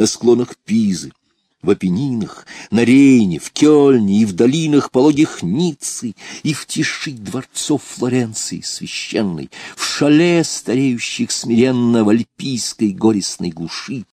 на склонах Пизы, в Апеннинах, на Рейне, в Кёльне и в долинах пологих Ниццы, и в тиши дворцов Флоренции священной, в шале стареющих смиренно в альпийской горестной глуши,